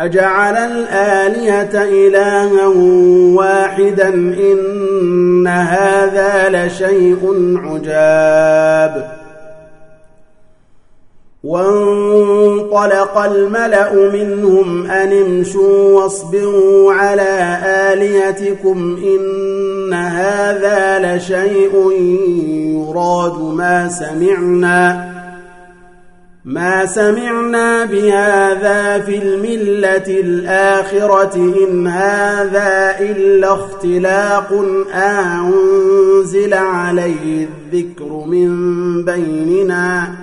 أجعل الآلهة إلها واحدا إن هذا لشيء عجاب. وانطلق الملأ منهم أن امشوا واصبروا على آلهتكم إن هذا لشيء يراد ما سمعنا. ما سمعنا بهذا في الملة الآخرة إن هذا إلا اختلاق أنزل عليه الذكر من بيننا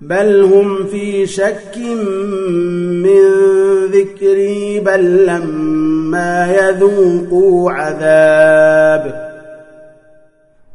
بل هم في شك من ذكري بل لما يذوقوا عذاب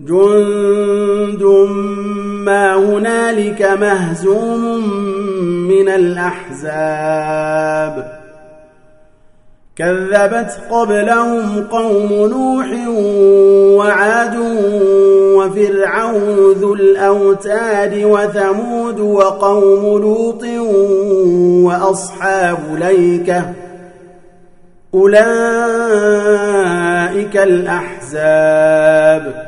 جند ما هنالك مهزوم من الأحزاب. كذبت قبلهم قوم نوح وعاد وفرعون ذو الأوتاد وثمود وقوم لوط وأصحاب ليكة. أولئك الأحزاب.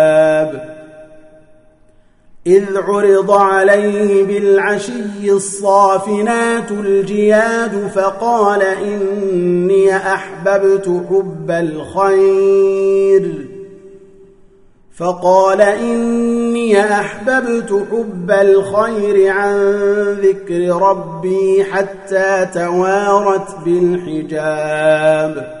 إذ عرض عليه بالعشي الصافنات الجياد فقال إني أحببت حب الخير. فقال إني أحببت حب الخير عن ذكر ربي حتى توارت بالحجاب.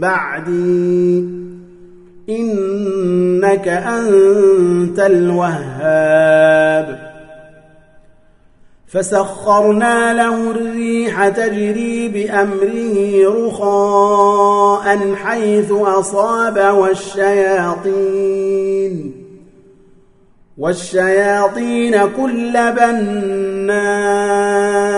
بعدي. إنك أنت الوهاب. فسخرنا له الريح تجري بأمره رخاء حيث أصاب والشياطين. والشياطين كل بناء.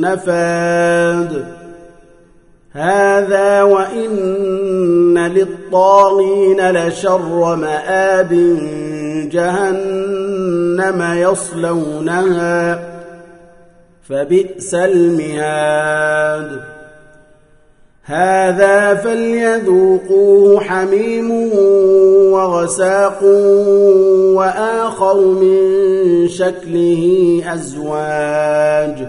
نفاد هذا وإن للطاغين لشر مآب جهنم يصلونها فبئس المهاد. هذا فليذوقوه حميم وغساق وآخر من شكله أزواج.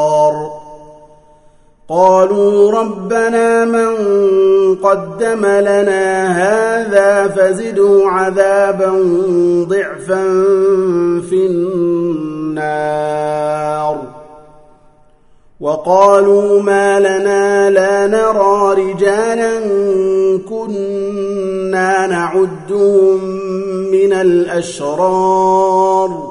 قالوا ربنا من قدم لنا هذا فزدوا عذابا ضعفا في النار. وقالوا ما لنا لا نرى رجالا كنا نعدهم من الأشرار.